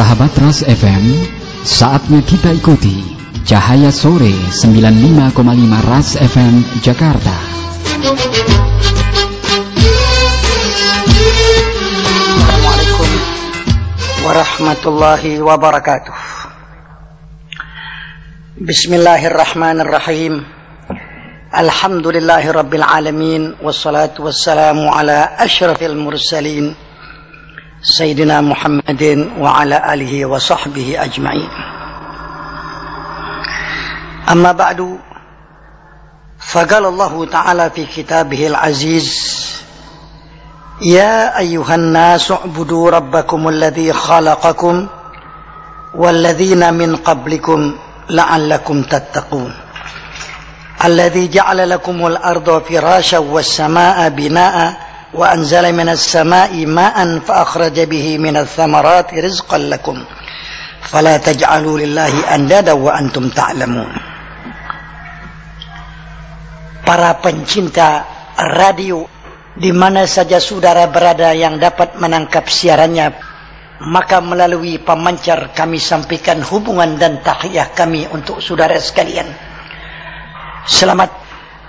Sahabat Ras FM, saatnya kita ikuti Cahaya Sore 95,5 Ras FM Jakarta. Assalamualaikum warahmatullahi wabarakatuh. Bismillahirrahmanirrahim. Alhamdulillahi rabbil alamin wassalatu wassalamu ala asyrafil mursalin سيدنا محمد وعلى آله وصحبه أجمعين. أما بعد فقال الله تعالى في كتابه العزيز يا أيها الناس اعبدوا ربكم الذي خلقكم والذين من قبلكم لعلكم تتقون. الذي جعل لكم الأرض فراشا والسماء بناءً وأنزل من السماء ماء فأخرج به من الثمرات رزقا لكم فلا تجعلوا لله أندادا وأنتم تعلمون Para pencinta radio di mana saja saudara berada yang dapat menangkap siarannya maka melalui pemancar kami sampaikan hubungan dan tahiyah kami untuk saudara sekalian. Selamat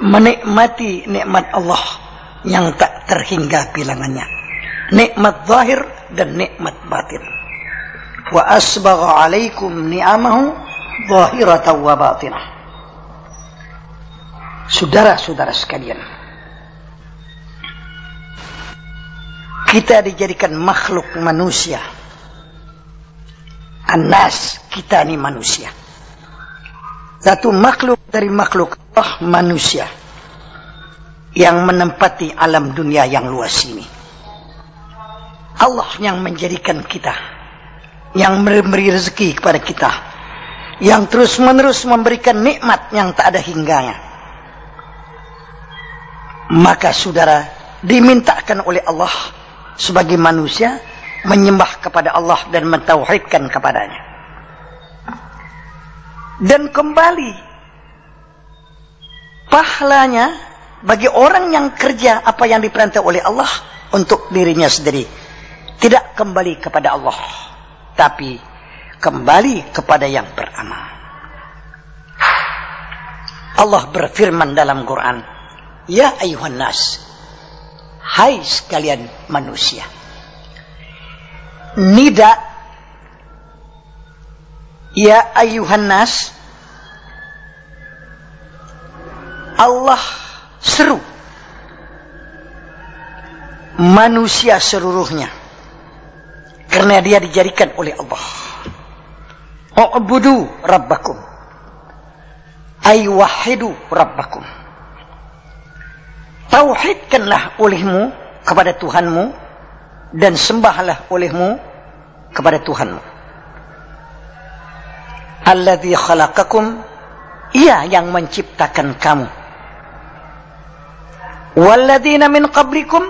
menikmati nikmat Allah yang tak terhingga bilangannya. Nikmat zahir dan nikmat batin. Wa asbagha alaikum ni'amahu zahiratan wa batinah. Saudara-saudara sekalian. Kita dijadikan makhluk manusia. Anas, kita ini manusia. Satu makhluk dari makhluk Allah manusia yang menempati alam dunia yang luas ini. Allah yang menjadikan kita, yang memberi rezeki kepada kita, yang terus menerus memberikan nikmat yang tak ada hingganya. Maka saudara dimintakan oleh Allah sebagai manusia menyembah kepada Allah dan mentauhidkan kepadanya. Dan kembali pahalanya bagi orang yang kerja apa yang diperintah oleh Allah untuk dirinya sendiri. Tidak kembali kepada Allah. Tapi kembali kepada yang beramal. Allah berfirman dalam Quran. Ya ayuhan nas. Hai sekalian manusia. Nida. Ya ayuhan nas. Allah seru. Manusia seluruhnya. Karena dia dijadikan oleh Allah. U'budu rabbakum. Ay wahidu rabbakum. Tauhidkanlah olehmu kepada Tuhanmu dan sembahlah olehmu kepada Tuhanmu. Alladzi khalaqakum. Ia yang menciptakan kamu Walladzina min qablikum.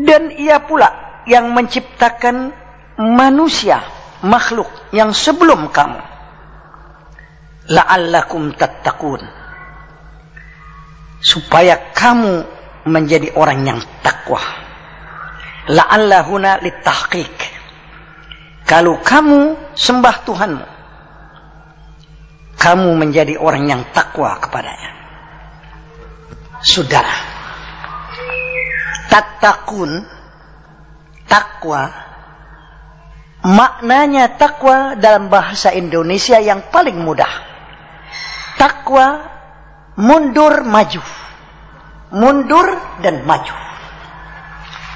Dan ia pula yang menciptakan manusia makhluk yang sebelum kamu. La'allakum tattaqun. Supaya kamu menjadi orang yang takwa. La'allahuna litahqiq kalau kamu sembah Tuhanmu kamu menjadi orang yang takwa kepadanya. Saudara. Tatakun, takwa, maknanya takwa dalam bahasa Indonesia yang paling mudah. Takwa mundur maju. Mundur dan maju.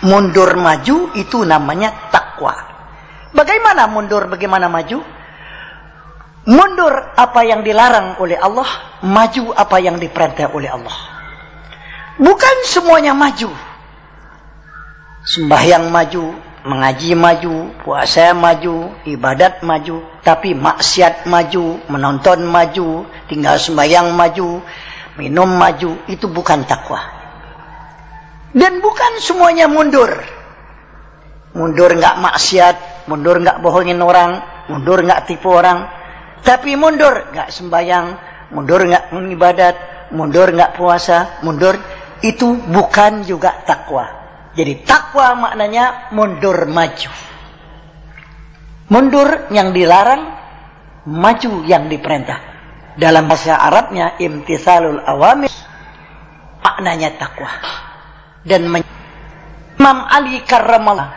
Mundur maju itu namanya takwa. Bagaimana mundur, bagaimana maju? Mundur apa yang dilarang oleh Allah, maju apa yang diperintah oleh Allah. Bukan semuanya maju. Sembahyang maju, mengaji maju, puasa maju, ibadat maju, tapi maksiat maju, menonton maju, tinggal sembahyang maju, minum maju, itu bukan takwa. Dan bukan semuanya mundur. Mundur nggak maksiat, mundur nggak bohongin orang, mundur nggak tipu orang, tapi mundur nggak sembahyang, mundur nggak ibadat, mundur nggak puasa, mundur itu bukan juga takwa. Jadi takwa maknanya mundur maju. Mundur yang dilarang, maju yang diperintah. Dalam bahasa Arabnya imtithalul awamir maknanya takwa. Dan Imam Ali karramallah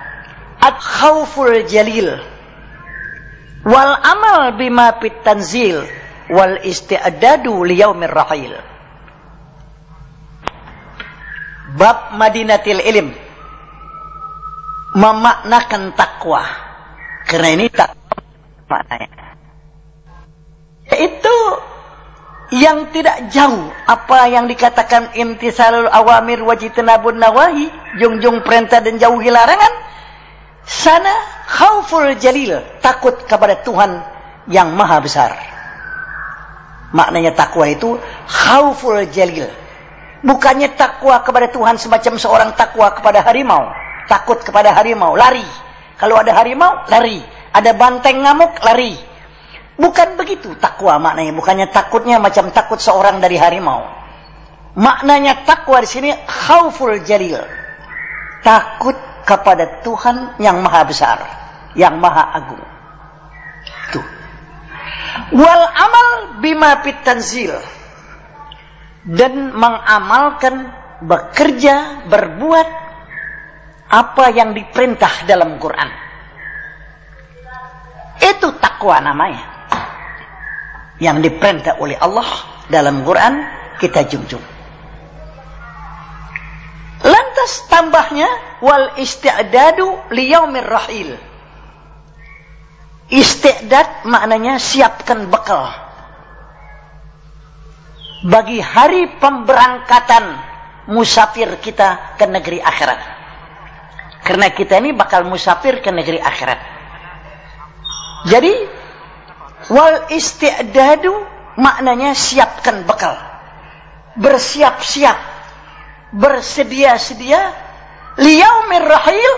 at khawful jalil wal amal bima tanzil wal isti'dadu liyaumir rahil. Bab Madinatil Ilm memaknakan takwa. Karena ini tak maknanya. Itu yang tidak jauh apa yang dikatakan imtisalul awamir wajitnabun nawahi jungjung perintah dan jauhi larangan sana khauful jalil takut kepada Tuhan yang maha besar maknanya takwa itu khauful jalil bukannya takwa kepada Tuhan semacam seorang takwa kepada harimau takut kepada harimau lari kalau ada harimau lari ada banteng ngamuk lari Bukan begitu takwa maknanya. Bukannya takutnya macam takut seorang dari harimau. Maknanya takwa di sini khauful jalil. Takut kepada Tuhan yang maha besar. Yang maha agung. Itu. Wal amal bima tanzil. Dan mengamalkan, bekerja, berbuat apa yang diperintah dalam Quran. Itu takwa namanya yang diperintah oleh Allah dalam Quran kita junjung. Lantas tambahnya wal isti'dadu liyaumir rahil. Isti'dad maknanya siapkan bekal. Bagi hari pemberangkatan musafir kita ke negeri akhirat. Karena kita ini bakal musafir ke negeri akhirat. Jadi Wal isti'dadu maknanya siapkan bekal. Bersiap-siap. Bersedia-sedia. Liyaumir rahil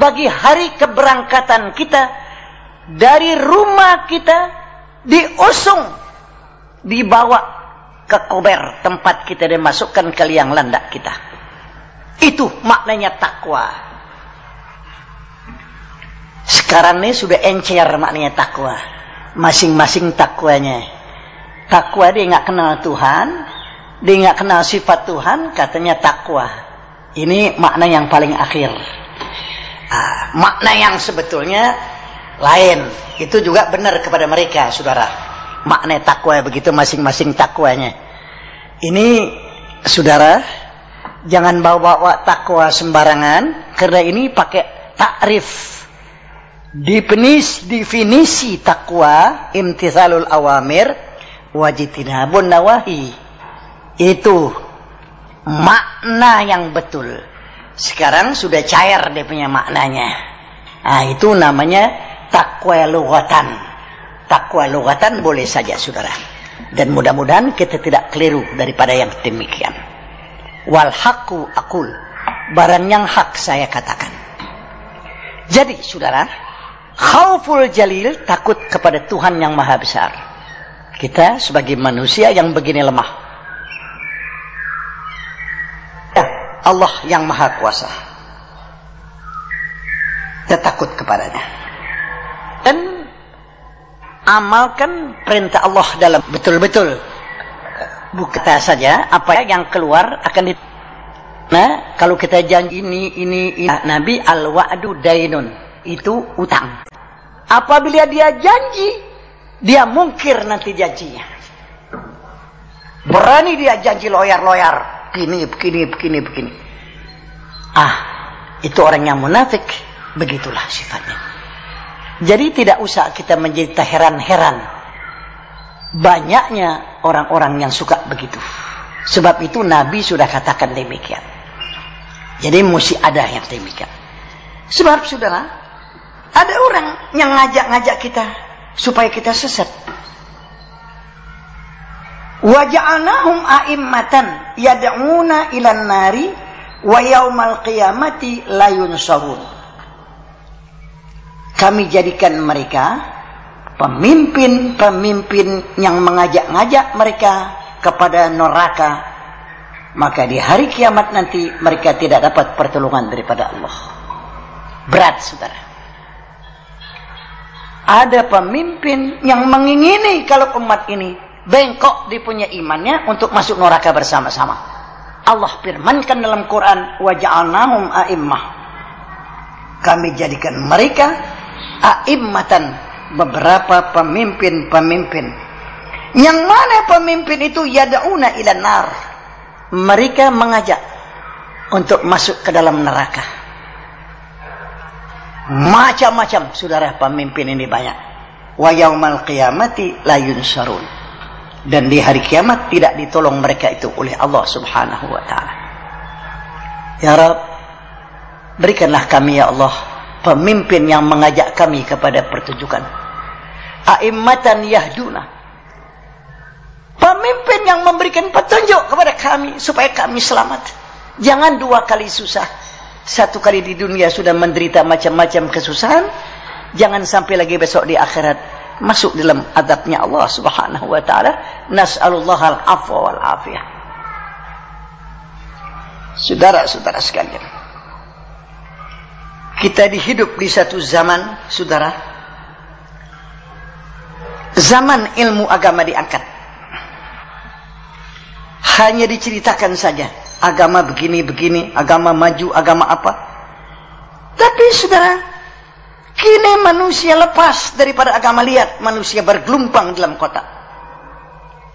bagi hari keberangkatan kita dari rumah kita diusung dibawa ke kober tempat kita dimasukkan ke liang landak kita. Itu maknanya takwa. Sekarang ini sudah encer maknanya takwa masing-masing takwanya. Takwa dia nggak kenal Tuhan, dia nggak kenal sifat Tuhan, katanya takwa. Ini makna yang paling akhir. Ah, makna yang sebetulnya lain. Itu juga benar kepada mereka, saudara. Makna takwa begitu masing-masing takwanya. Ini, saudara, jangan bawa-bawa takwa sembarangan, karena ini pakai takrif Definisi, definisi takwa imtithalul awamir wajitinabun nawahi. Itu makna yang betul. Sekarang sudah cair dia punya maknanya. Nah, itu namanya takwa lugatan. Takwa lugatan boleh saja saudara. Dan mudah-mudahan kita tidak keliru daripada yang demikian. Wal haqqu akul. Barang yang hak saya katakan. Jadi saudara, Khauful jalil takut kepada Tuhan yang maha besar. Kita sebagai manusia yang begini lemah. Ya, Allah yang maha kuasa. Kita takut kepadanya. Dan amalkan perintah Allah dalam betul-betul. Bukan saja apa yang keluar akan di Nah, kalau kita janji ini, ini, ini. Nabi al-wa'du dainun. Itu utang. Apabila dia janji, dia mungkir nanti janjinya. Berani dia janji loyar-loyar. Begini, begini, begini, begini. Ah, itu orang yang munafik. Begitulah sifatnya. Jadi tidak usah kita menjadi terheran-heran. Banyaknya orang-orang yang suka begitu. Sebab itu Nabi sudah katakan demikian. Jadi mesti ada yang demikian. Sebab saudara, ada orang yang ngajak-ngajak kita supaya kita sesat. Waja'alnahum a'immatan yad'una ilan nari wa yaumal qiyamati la yunsarun. Kami jadikan mereka pemimpin-pemimpin yang mengajak-ngajak mereka kepada neraka. Maka di hari kiamat nanti mereka tidak dapat pertolongan daripada Allah. Berat, saudara. Ada pemimpin yang mengingini kalau umat ini bengkok di punya imannya untuk masuk neraka bersama-sama. Allah firmankan dalam Quran, "Wa ja'alnahum a'immah." Kami jadikan mereka a'immatan beberapa pemimpin-pemimpin. Yang mana pemimpin itu yad'una ila nar. Mereka mengajak untuk masuk ke dalam neraka. Macam-macam saudara pemimpin ini banyak. Wa yaumal qiyamati la yunsarun. Dan di hari kiamat tidak ditolong mereka itu oleh Allah Subhanahu wa taala. Ya Rab, berikanlah kami ya Allah pemimpin yang mengajak kami kepada pertunjukan. A'immatan yahduna. Pemimpin yang memberikan petunjuk kepada kami supaya kami selamat. Jangan dua kali susah satu kali di dunia sudah menderita macam-macam kesusahan, jangan sampai lagi besok di akhirat masuk dalam adabnya Allah Subhanahu wa taala. Nas'alullah al-afwa wal afiyah. Saudara-saudara sekalian. Kita dihidup di satu zaman, saudara. Zaman ilmu agama diangkat. Hanya diceritakan saja agama begini-begini, agama maju, agama apa. Tapi saudara, kini manusia lepas daripada agama liat, manusia bergelumpang dalam kota.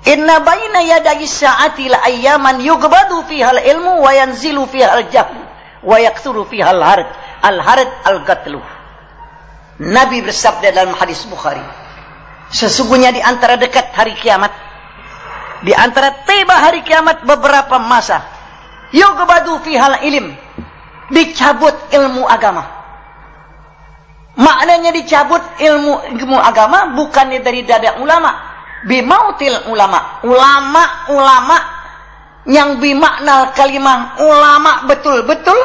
Inna baina yadayi sa'ati la ayyaman yugbadu fiha al-ilmu wa yanzilu fiha al-jahl wa yakthuru fiha al-harad al-harad al-gatlu. Nabi bersabda dalam hadis Bukhari, sesungguhnya di antara dekat hari kiamat, di antara tiba hari kiamat beberapa masa, yugbadu fihal ilim. Dicabut ilmu agama. Maknanya dicabut ilmu ilmu agama bukannya dari dada ulama. Bimautil ulama. Ulama ulama. Yang bimakna kalimah ulama betul-betul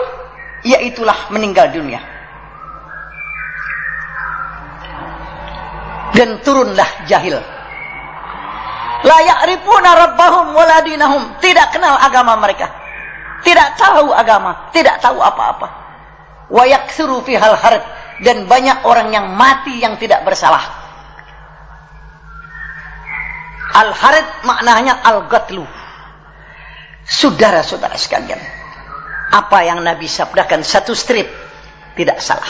yaitulah meninggal dunia. Dan turunlah jahil. La ya'rifuna rabbahum waladinahum tidak kenal agama mereka tidak tahu agama, tidak tahu apa-apa. Wa yaksuru fi hal harad dan banyak orang yang mati yang tidak bersalah. Al harad maknanya al gatlu. Saudara-saudara sekalian, apa yang Nabi sabdakan satu strip tidak salah.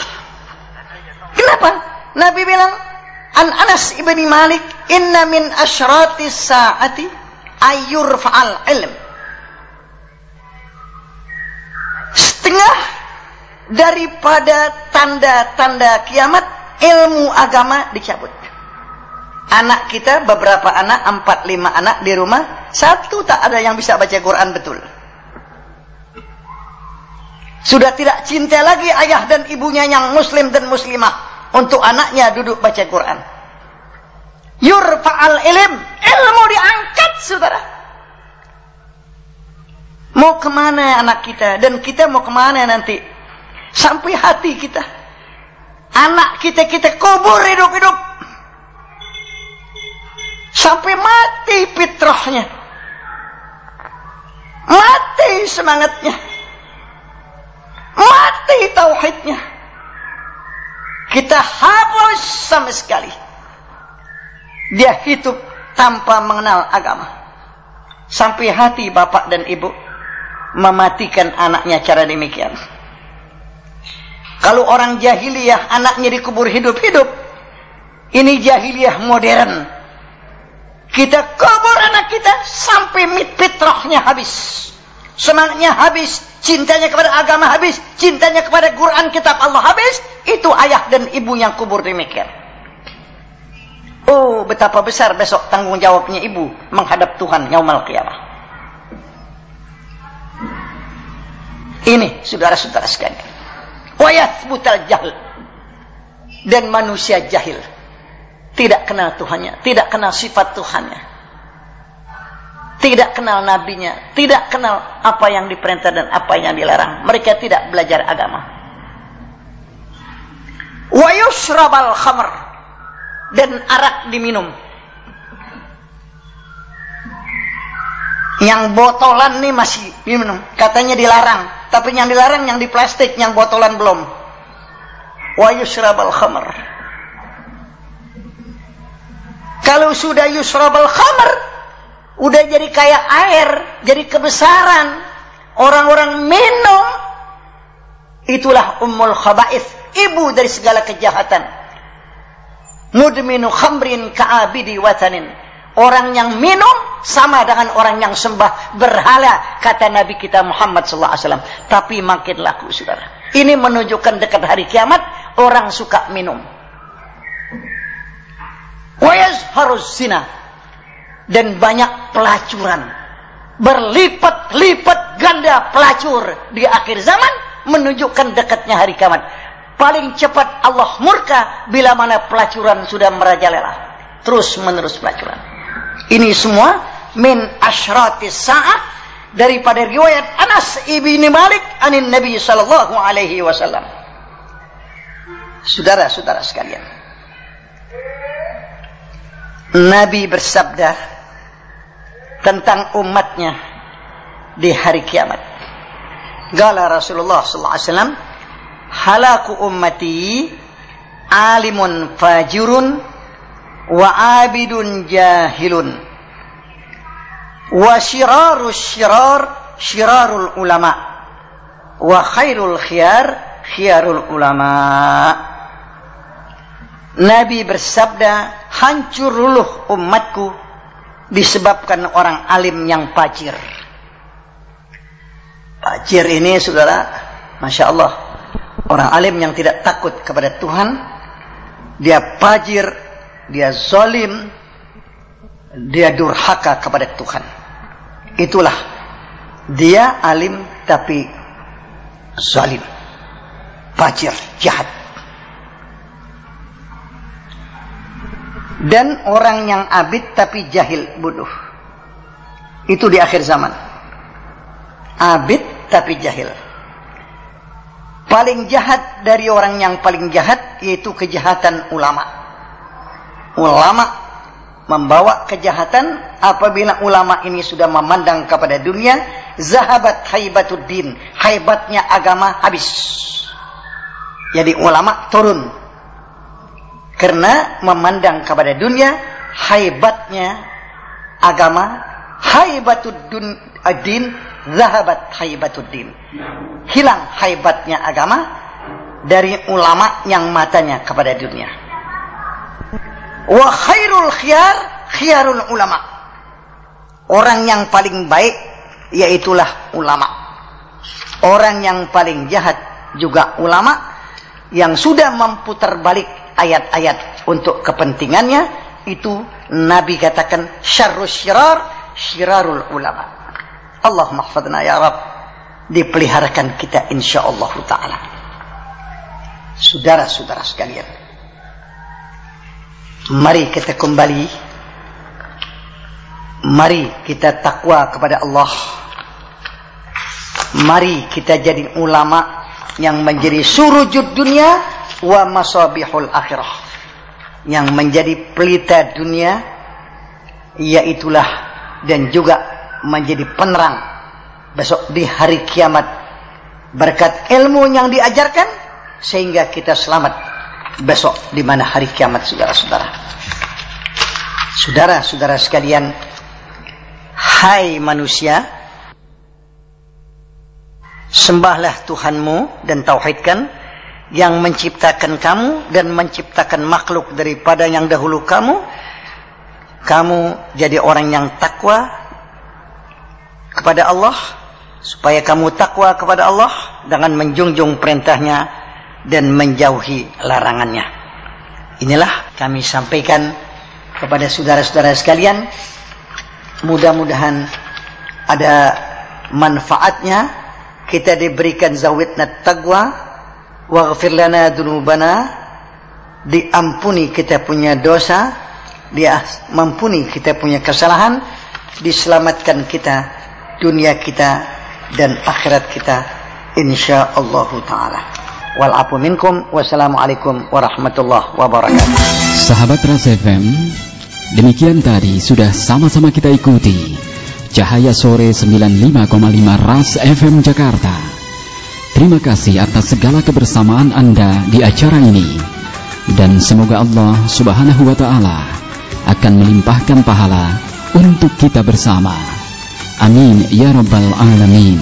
Kenapa? Nabi bilang, An Anas ibni Malik, inna min asyratis saati ayyur fa'al ilm setengah daripada tanda-tanda kiamat ilmu agama dicabut. Anak kita beberapa anak, empat lima anak di rumah, satu tak ada yang bisa baca Quran betul. Sudah tidak cinta lagi ayah dan ibunya yang muslim dan muslimah untuk anaknya duduk baca Quran. Yurfa'al ilm, ilmu diangkat saudara. Mau ke mana anak kita? Dan kita mau ke mana nanti? Sampai hati kita. Anak kita kita kubur hidup-hidup. Sampai mati fitrahnya. Mati semangatnya. Mati tauhidnya. Kita hapus sama sekali. Dia hidup tanpa mengenal agama. Sampai hati bapak dan ibu mematikan anaknya cara demikian. Kalau orang jahiliyah anaknya dikubur hidup-hidup, ini jahiliyah modern. Kita kubur anak kita sampai fitrahnya habis. Semangatnya habis, cintanya kepada agama habis, cintanya kepada Quran kitab Allah habis, itu ayah dan ibu yang kubur demikian. Oh, betapa besar besok tanggung jawabnya ibu menghadap Tuhan yaumal qiyamah. Ini saudara-saudara sekalian. Wayat butal jahil. Dan manusia jahil. Tidak kenal Tuhannya. Tidak kenal sifat Tuhannya. Tidak kenal nabinya. Tidak kenal apa yang diperintah dan apa yang dilarang. Mereka tidak belajar agama. Wayusrabal khamr. Dan arak diminum. Yang botolan nih masih diminum. Katanya dilarang. Tapi yang dilarang yang di plastik, yang botolan belum. Wa yusrabal. Kalau sudah yusrabal khamr, udah jadi kayak air, jadi kebesaran. Orang-orang minum, itulah ummul khaba'ith, ibu dari segala kejahatan. Mudminu khamrin ka'abidi watanin. Orang yang minum sama dengan orang yang sembah berhala kata Nabi kita Muhammad sallallahu alaihi wasallam. Tapi makin laku Saudara. Ini menunjukkan dekat hari kiamat orang suka minum. Wayas harus zina dan banyak pelacuran. Berlipat-lipat ganda pelacur di akhir zaman menunjukkan dekatnya hari kiamat. Paling cepat Allah murka bila mana pelacuran sudah merajalela. Terus menerus pelacuran. Ini semua min asyratis sa'ah daripada riwayat Anas ibni Malik anin Nabi sallallahu alaihi wasallam. Saudara-saudara sekalian. Nabi bersabda tentang umatnya di hari kiamat. Gala Rasulullah sallallahu alaihi wasallam, "Halaku ummati alimun fajirun wa abidun jahilun wa syirarus syirar syirarul ulama. Wa khairul khiyar khiyarul ulama. Nabi bersabda hancur luluh umatku disebabkan orang alim yang pajir pajir ini saudara Masya Allah orang alim yang tidak takut kepada Tuhan dia pajir dia zalim, dia durhaka kepada Tuhan. Itulah dia alim tapi zalim, fajir, jahat. Dan orang yang abid tapi jahil, bodoh. Itu di akhir zaman. Abid tapi jahil. Paling jahat dari orang yang paling jahat yaitu kejahatan ulama ulama membawa kejahatan apabila ulama ini sudah memandang kepada dunia zahabat haibatuddin haibatnya agama habis. Jadi ulama turun. Karena memandang kepada dunia haibatnya agama haibatuddin adin zahabat haibatuddin hilang haibatnya agama dari ulama yang matanya kepada dunia Wa khairul khiyar khiyarul ulama. Orang yang paling baik yaitulah ulama. Orang yang paling jahat juga ulama yang sudah memputar balik ayat-ayat untuk kepentingannya itu Nabi katakan syarrus syirar syirarul ulama. Allah mahfadna ya Rab dipeliharakan kita insyaallah taala. Saudara-saudara sekalian, Mari kita kembali. Mari kita takwa kepada Allah. Mari kita jadi ulama yang menjadi surujud dunia wa masabihul akhirah. Yang menjadi pelita dunia yaitulah dan juga menjadi penerang besok di hari kiamat berkat ilmu yang diajarkan sehingga kita selamat besok di mana hari kiamat saudara-saudara. Saudara-saudara sekalian, hai manusia, sembahlah Tuhanmu dan tauhidkan yang menciptakan kamu dan menciptakan makhluk daripada yang dahulu kamu. Kamu jadi orang yang takwa kepada Allah supaya kamu takwa kepada Allah dengan menjunjung perintahnya dan menjauhi larangannya. Inilah kami sampaikan kepada saudara-saudara sekalian. Mudah-mudahan ada manfaatnya. Kita diberikan zawitna taqwa. Waghfir lana dunubana. Diampuni kita punya dosa. Dia mampuni kita punya kesalahan. Diselamatkan kita dunia kita dan akhirat kita insyaallah taala wal afu minkum wassalamualaikum warahmatullahi wabarakatuh sahabat Ras FM demikian tadi sudah sama-sama kita ikuti Cahaya Sore 95,5 Ras FM Jakarta terima kasih atas segala kebersamaan Anda di acara ini dan semoga Allah subhanahu wa ta'ala akan melimpahkan pahala untuk kita bersama. Amin ya rabbal alamin.